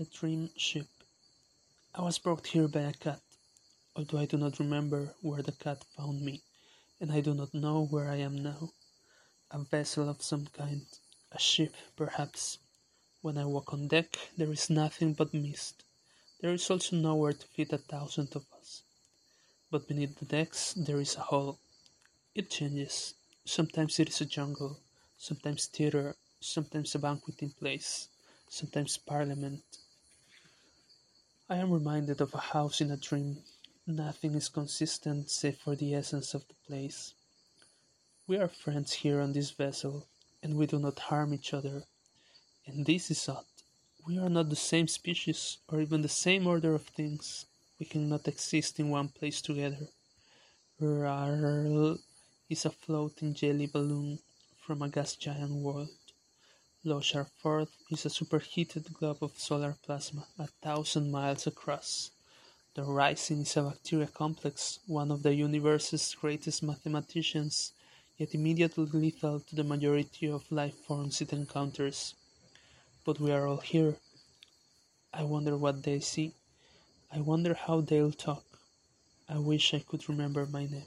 The Dream Ship. I was brought here by a cat, although I do not remember where the cat found me, and I do not know where I am now. A vessel of some kind, a ship, perhaps. When I walk on deck, there is nothing but mist. There is also nowhere to fit a thousand of us. But beneath the decks there is a hall. It changes. Sometimes it is a jungle, sometimes theatre, sometimes a banqueting place sometimes Parliament. I am reminded of a house in a dream. Nothing is consistent save for the essence of the place. We are friends here on this vessel, and we do not harm each other. And this is odd. We are not the same species, or even the same order of things. We cannot exist in one place together. Rarl is a floating jelly balloon from a gas giant world. Lochar Fourth is a superheated glob of solar plasma a thousand miles across. The Rising is a bacteria complex, one of the universe's greatest mathematicians, yet immediately lethal to the majority of life forms it encounters. But we are all here. I wonder what they see. I wonder how they'll talk. I wish I could remember my name.